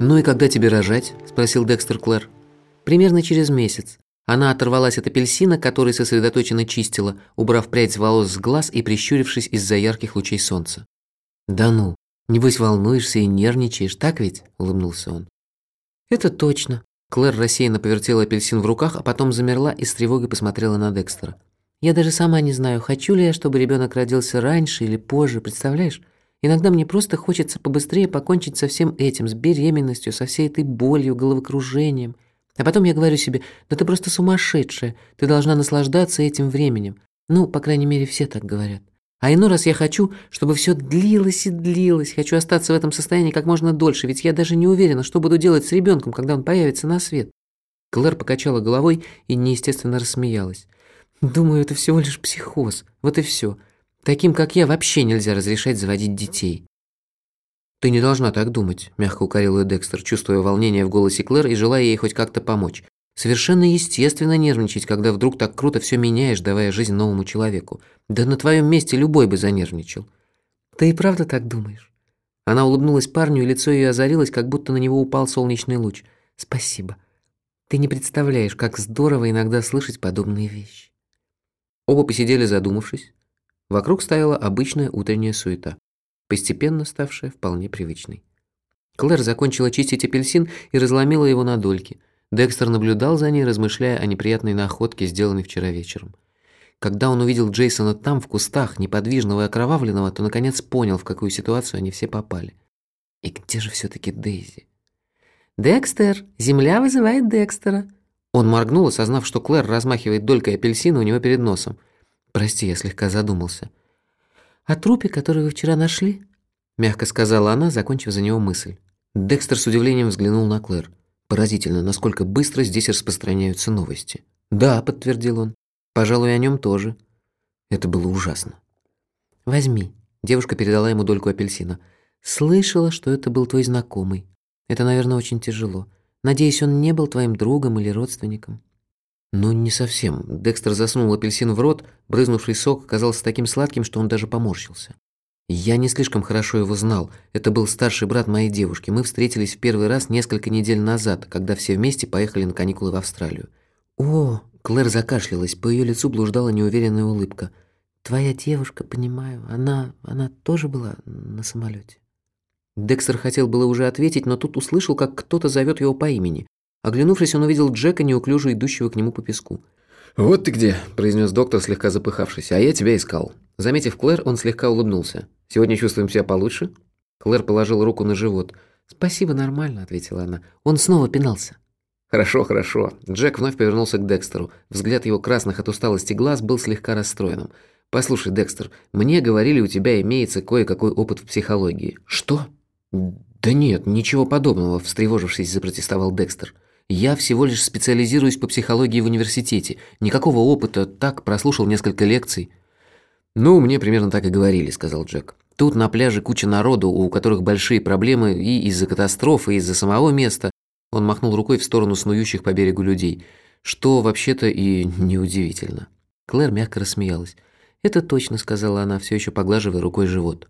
«Ну и когда тебе рожать?» – спросил Декстер Клэр. «Примерно через месяц. Она оторвалась от апельсина, который сосредоточенно чистила, убрав прядь волос с глаз и прищурившись из-за ярких лучей солнца. «Да ну, небось волнуешься и нервничаешь, так ведь?» – улыбнулся он. «Это точно». Клэр рассеянно повертела апельсин в руках, а потом замерла и с тревогой посмотрела на Декстера. «Я даже сама не знаю, хочу ли я, чтобы ребенок родился раньше или позже, представляешь? Иногда мне просто хочется побыстрее покончить со всем этим, с беременностью, со всей этой болью, головокружением. А потом я говорю себе, да ты просто сумасшедшая, ты должна наслаждаться этим временем. Ну, по крайней мере, все так говорят. А иной раз я хочу, чтобы все длилось и длилось. Хочу остаться в этом состоянии как можно дольше, ведь я даже не уверена, что буду делать с ребенком, когда он появится на свет. Клэр покачала головой и неестественно рассмеялась. Думаю, это всего лишь психоз. Вот и все. Таким, как я, вообще нельзя разрешать заводить детей. «Ты не должна так думать», – мягко укорил ее Декстер, чувствуя волнение в голосе Клэр и желая ей хоть как-то помочь. Совершенно естественно нервничать, когда вдруг так круто все меняешь, давая жизнь новому человеку. Да на твоем месте любой бы занервничал. Ты и правда так думаешь? Она улыбнулась парню, и лицо ее озарилось, как будто на него упал солнечный луч. Спасибо. Ты не представляешь, как здорово иногда слышать подобные вещи. Оба посидели задумавшись. Вокруг стояла обычная утренняя суета, постепенно ставшая вполне привычной. Клэр закончила чистить апельсин и разломила его на дольки – Декстер наблюдал за ней, размышляя о неприятной находке, сделанной вчера вечером. Когда он увидел Джейсона там, в кустах, неподвижного и окровавленного, то наконец понял, в какую ситуацию они все попали. И где же все-таки Дейзи? «Декстер! Земля вызывает Декстера!» Он моргнул, осознав, что Клэр размахивает долькой апельсина у него перед носом. «Прости, я слегка задумался». «О трупе, который вы вчера нашли?» Мягко сказала она, закончив за него мысль. Декстер с удивлением взглянул на Клэр. Поразительно, насколько быстро здесь распространяются новости. «Да», — подтвердил он. «Пожалуй, о нем тоже». Это было ужасно. «Возьми». Девушка передала ему дольку апельсина. «Слышала, что это был твой знакомый. Это, наверное, очень тяжело. Надеюсь, он не был твоим другом или родственником». «Ну, не совсем». Декстер засунул апельсин в рот, брызнувший сок оказался таким сладким, что он даже поморщился. Я не слишком хорошо его знал. Это был старший брат моей девушки. Мы встретились в первый раз несколько недель назад, когда все вместе поехали на каникулы в Австралию. О, Клэр закашлялась, по ее лицу блуждала неуверенная улыбка. Твоя девушка, понимаю, она она тоже была на самолете. Декстер хотел было уже ответить, но тут услышал, как кто-то зовет его по имени. Оглянувшись, он увидел Джека, неуклюже идущего к нему по песку. «Вот ты где», – произнес доктор, слегка запыхавшись, – «а я тебя искал». Заметив Клэр, он слегка улыбнулся. Сегодня чувствуем себя получше?» Клэр положила руку на живот. «Спасибо, нормально», — ответила она. «Он снова пинался». «Хорошо, хорошо». Джек вновь повернулся к Декстеру. Взгляд его красных от усталости глаз был слегка расстроенным. «Послушай, Декстер, мне говорили, у тебя имеется кое-какой опыт в психологии». «Что?» «Да нет, ничего подобного», – встревожившись, запротестовал Декстер. «Я всего лишь специализируюсь по психологии в университете. Никакого опыта, так, прослушал несколько лекций». «Ну, мне примерно так и говорили», — сказал Джек. «Тут на пляже куча народу, у которых большие проблемы и из-за катастрофы, и из-за самого места». Он махнул рукой в сторону снующих по берегу людей. Что вообще-то и неудивительно. Клэр мягко рассмеялась. «Это точно», — сказала она, все еще поглаживая рукой живот.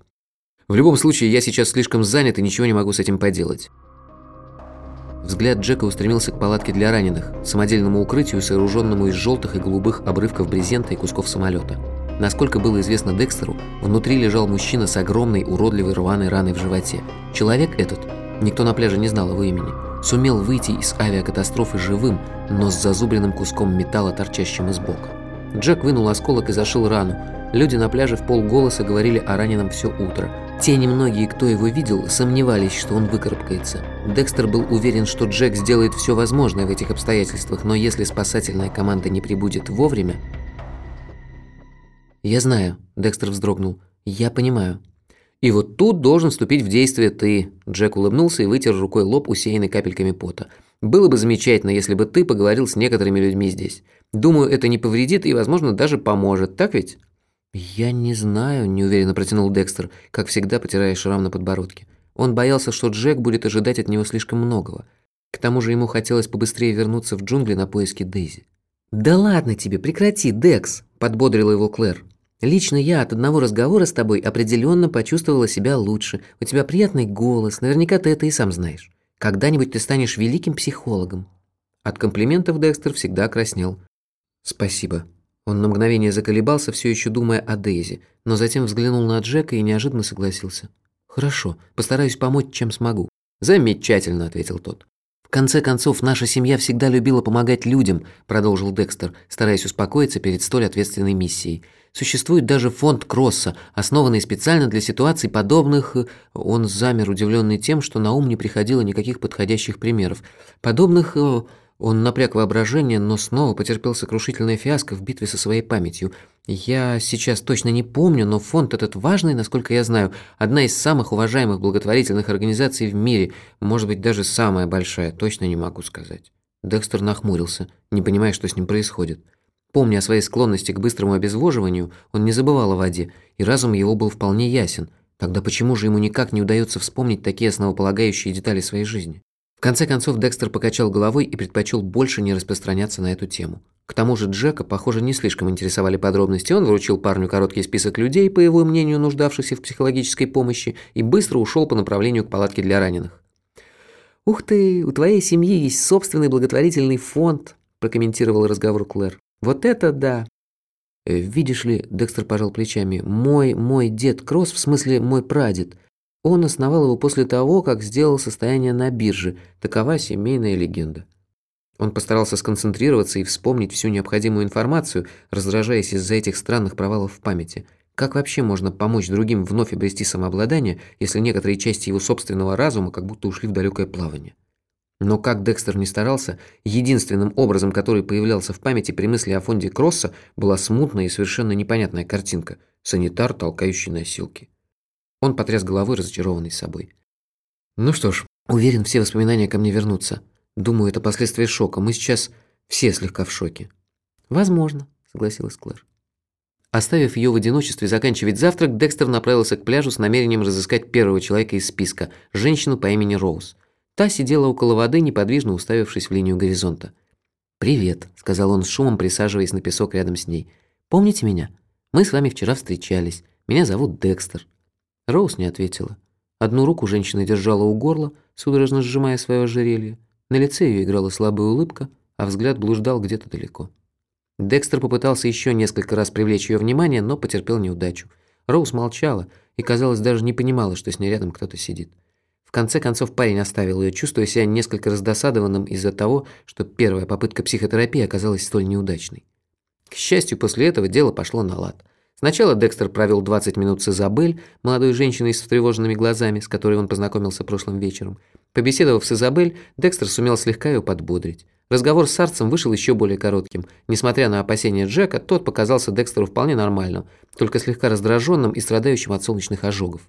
«В любом случае, я сейчас слишком занят и ничего не могу с этим поделать». Взгляд Джека устремился к палатке для раненых, самодельному укрытию, сооруженному из желтых и голубых обрывков брезента и кусков самолета. Насколько было известно Декстеру, внутри лежал мужчина с огромной уродливой рваной раной в животе. Человек этот, никто на пляже не знал его имени, сумел выйти из авиакатастрофы живым, но с зазубренным куском металла, торчащим из бока. Джек вынул осколок и зашил рану. Люди на пляже в полголоса говорили о раненом все утро. Те немногие, кто его видел, сомневались, что он выкарабкается. Декстер был уверен, что Джек сделает все возможное в этих обстоятельствах, но если спасательная команда не прибудет вовремя, «Я знаю», – Декстер вздрогнул. «Я понимаю». «И вот тут должен вступить в действие ты», – Джек улыбнулся и вытер рукой лоб, усеянный капельками пота. «Было бы замечательно, если бы ты поговорил с некоторыми людьми здесь. Думаю, это не повредит и, возможно, даже поможет, так ведь?» «Я не знаю», – неуверенно протянул Декстер, как всегда потирая шрам на подбородке. Он боялся, что Джек будет ожидать от него слишком многого. К тому же ему хотелось побыстрее вернуться в джунгли на поиски Дейзи. «Да ладно тебе, прекрати, Декс!» – подбодрила его Клэр. «Лично я от одного разговора с тобой определенно почувствовала себя лучше. У тебя приятный голос, наверняка ты это и сам знаешь. Когда-нибудь ты станешь великим психологом». От комплиментов Декстер всегда краснел. «Спасибо». Он на мгновение заколебался, все еще думая о Дейзи, но затем взглянул на Джека и неожиданно согласился. «Хорошо, постараюсь помочь, чем смогу». «Замечательно», — ответил тот. «В конце концов, наша семья всегда любила помогать людям», – продолжил Декстер, стараясь успокоиться перед столь ответственной миссией. «Существует даже фонд Кросса, основанный специально для ситуаций подобных...» Он замер, удивленный тем, что на ум не приходило никаких подходящих примеров. «Подобных...» он напряг воображение, но снова потерпел сокрушительное фиаско в битве со своей памятью. Я сейчас точно не помню, но фонд этот важный, насколько я знаю, одна из самых уважаемых благотворительных организаций в мире, может быть, даже самая большая, точно не могу сказать. Декстер нахмурился, не понимая, что с ним происходит. Помня о своей склонности к быстрому обезвоживанию, он не забывал о воде, и разум его был вполне ясен. Тогда почему же ему никак не удается вспомнить такие основополагающие детали своей жизни? В конце концов Декстер покачал головой и предпочел больше не распространяться на эту тему. К тому же Джека, похоже, не слишком интересовали подробности. Он вручил парню короткий список людей, по его мнению, нуждавшихся в психологической помощи, и быстро ушел по направлению к палатке для раненых. «Ух ты, у твоей семьи есть собственный благотворительный фонд», прокомментировал разговор Клэр. «Вот это да!» «Э, «Видишь ли, — Декстер пожал плечами, — мой, мой дед Кросс, в смысле мой прадед — он основал его после того, как сделал состояние на бирже. Такова семейная легенда. Он постарался сконцентрироваться и вспомнить всю необходимую информацию, раздражаясь из-за этих странных провалов в памяти. Как вообще можно помочь другим вновь обрести самообладание, если некоторые части его собственного разума как будто ушли в далекое плавание? Но как Декстер не старался, единственным образом, который появлялся в памяти при мысли о фонде Кросса, была смутная и совершенно непонятная картинка – санитар, толкающий носилки. Он потряс головой, разочарованный собой. «Ну что ж, уверен, все воспоминания ко мне вернутся. Думаю, это последствия шока. Мы сейчас все слегка в шоке». «Возможно», — согласилась Клэр. Оставив ее в одиночестве заканчивать завтрак, Декстер направился к пляжу с намерением разыскать первого человека из списка – женщину по имени Роуз. Та сидела около воды, неподвижно уставившись в линию горизонта. «Привет», – сказал он с шумом, присаживаясь на песок рядом с ней. «Помните меня? Мы с вами вчера встречались. Меня зовут Декстер». Роуз не ответила. Одну руку женщина держала у горла, судорожно сжимая свое ожерелье. На лице ее играла слабая улыбка, а взгляд блуждал где-то далеко. Декстер попытался еще несколько раз привлечь ее внимание, но потерпел неудачу. Роуз молчала и, казалось, даже не понимала, что с ней рядом кто-то сидит. В конце концов парень оставил ее, чувствуя себя несколько раздосадованным из-за того, что первая попытка психотерапии оказалась столь неудачной. К счастью, после этого дело пошло на лад. Сначала Декстер провел 20 минут с Изабель, молодой женщиной с встревоженными глазами, с которой он познакомился прошлым вечером. Побеседовав с Изабель, Декстер сумел слегка ее подбодрить. Разговор с Сарцем вышел еще более коротким. Несмотря на опасения Джека, тот показался Декстеру вполне нормальным, только слегка раздраженным и страдающим от солнечных ожогов.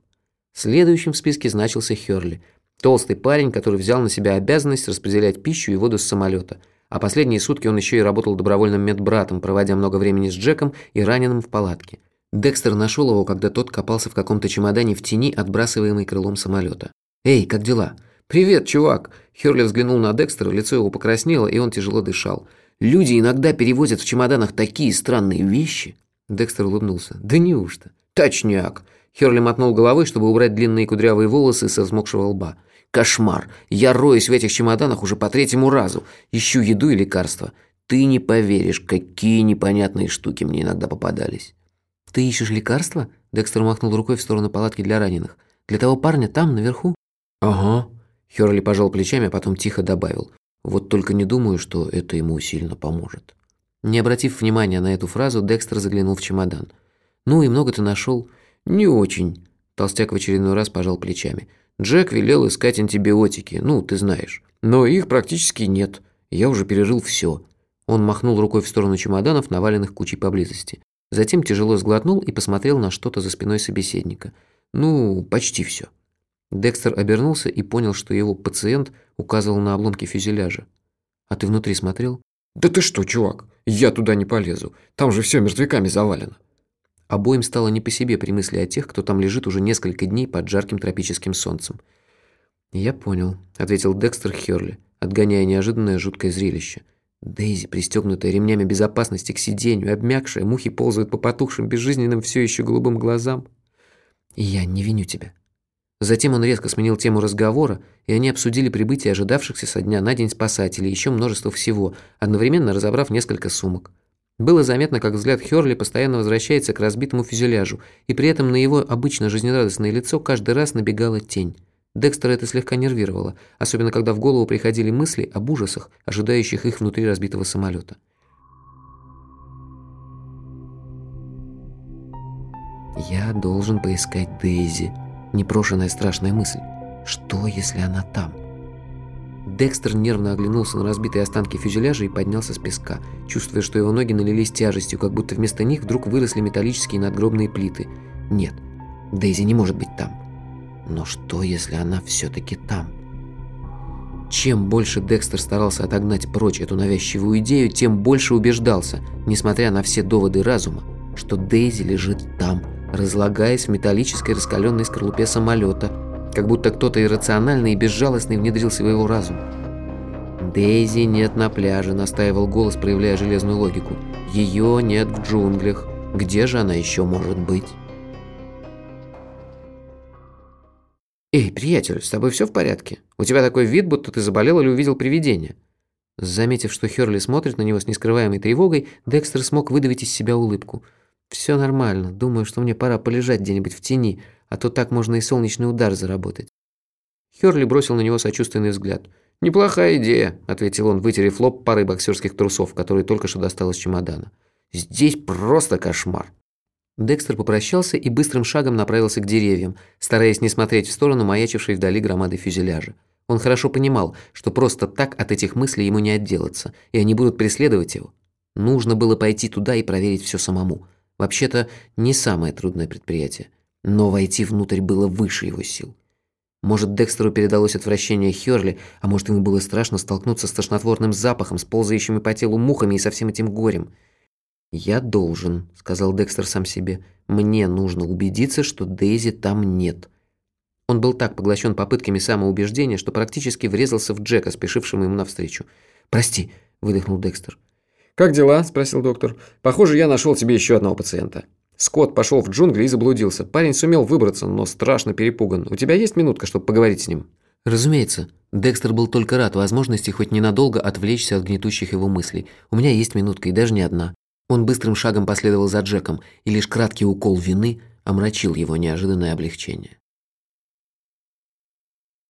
Следующим в списке значился Херли. Толстый парень, который взял на себя обязанность распределять пищу и воду с самолета. А последние сутки он еще и работал добровольным медбратом, проводя много времени с Джеком и раненым в палатке. Декстер нашел его, когда тот копался в каком-то чемодане в тени, отбрасываемой крылом самолета. «Эй, как дела?» «Привет, чувак!» Херли взглянул на Декстера, лицо его покраснело, и он тяжело дышал. «Люди иногда перевозят в чемоданах такие странные вещи!» Декстер улыбнулся. «Да неужто?» «Точняк!» Херли мотнул головой, чтобы убрать длинные кудрявые волосы со взмокшего лба. Кошмар. Я роюсь в этих чемоданах уже по третьему разу. Ищу еду и лекарства. Ты не поверишь, какие непонятные штуки мне иногда попадались. Ты ищешь лекарства? Декстер махнул рукой в сторону палатки для раненых. Для того парня там, наверху? Ага. Херли пожал плечами, а потом тихо добавил. Вот только не думаю, что это ему сильно поможет. Не обратив внимания на эту фразу, Декстер заглянул в чемодан. «Ну и много ты нашел?» «Не очень». Толстяк в очередной раз пожал плечами. Джек велел искать антибиотики, ну, ты знаешь. Но их практически нет. Я уже пережил все. Он махнул рукой в сторону чемоданов, наваленных кучей поблизости. Затем тяжело сглотнул и посмотрел на что-то за спиной собеседника. Ну, почти все. Декстер обернулся и понял, что его пациент указывал на обломки фюзеляжа. «А ты внутри смотрел?» «Да ты что, чувак? Я туда не полезу. Там же все мертвяками завалено». Обоим стало не по себе при мысли о тех, кто там лежит уже несколько дней под жарким тропическим солнцем. «Я понял», — ответил Декстер Херли, отгоняя неожиданное жуткое зрелище. Дейзи, пристегнутая ремнями безопасности к сиденью, обмякшая, мухи ползают по потухшим, безжизненным, все еще голубым глазам. И я не виню тебя. Затем он резко сменил тему разговора, и они обсудили прибытие ожидавшихся со дня на день спасателей и еще множество всего, одновременно разобрав несколько сумок. Было заметно, как взгляд Хёрли постоянно возвращается к разбитому фюзеляжу, и при этом на его обычно жизнерадостное лицо каждый раз набегала тень. Декстера это слегка нервировало, особенно когда в голову приходили мысли об ужасах, ожидающих их внутри разбитого самолета. «Я должен поискать Дейзи», – непрошенная страшная мысль. «Что, если она там?» Декстер нервно оглянулся на разбитые останки фюзеляжа и поднялся с песка, чувствуя, что его ноги налились тяжестью, как будто вместо них вдруг выросли металлические надгробные плиты. Нет, Дейзи не может быть там. Но что, если она все-таки там? Чем больше Декстер старался отогнать прочь эту навязчивую идею, тем больше убеждался, несмотря на все доводы разума, что Дейзи лежит там, разлагаясь в металлической раскаленной скорлупе самолета, как будто кто-то иррациональный и безжалостный внедрился в его разум. «Дейзи нет на пляже», — настаивал голос, проявляя железную логику. «Ее нет в джунглях. Где же она еще может быть?» «Эй, приятель, с тобой все в порядке? У тебя такой вид, будто ты заболел или увидел привидение». Заметив, что Херли смотрит на него с нескрываемой тревогой, Декстер смог выдавить из себя улыбку. «Все нормально. Думаю, что мне пора полежать где-нибудь в тени, а то так можно и солнечный удар заработать». Херли бросил на него сочувственный взгляд. «Неплохая идея», – ответил он, вытерев лоб парой боксерских трусов, которые только что достал из чемодана. «Здесь просто кошмар». Декстер попрощался и быстрым шагом направился к деревьям, стараясь не смотреть в сторону маячившей вдали громады фюзеляжа. Он хорошо понимал, что просто так от этих мыслей ему не отделаться, и они будут преследовать его. Нужно было пойти туда и проверить все самому. Вообще-то, не самое трудное предприятие. Но войти внутрь было выше его сил. Может, Декстеру передалось отвращение Хёрли, а может, ему было страшно столкнуться с тошнотворным запахом, с ползающими по телу мухами и со всем этим горем – «Я должен», — сказал Декстер сам себе. «Мне нужно убедиться, что Дейзи там нет». Он был так поглощен попытками самоубеждения, что практически врезался в Джека, спешившего ему навстречу. «Прости», — выдохнул Декстер. «Как дела?» – спросил доктор. «Похоже, я нашел тебе еще одного пациента». Скотт пошел в джунгли и заблудился. Парень сумел выбраться, но страшно перепуган. У тебя есть минутка, чтобы поговорить с ним?» Разумеется. Декстер был только рад возможности хоть ненадолго отвлечься от гнетущих его мыслей. «У меня есть минутка, и даже не одна». Он быстрым шагом последовал за Джеком, и лишь краткий укол вины омрачил его неожиданное облегчение.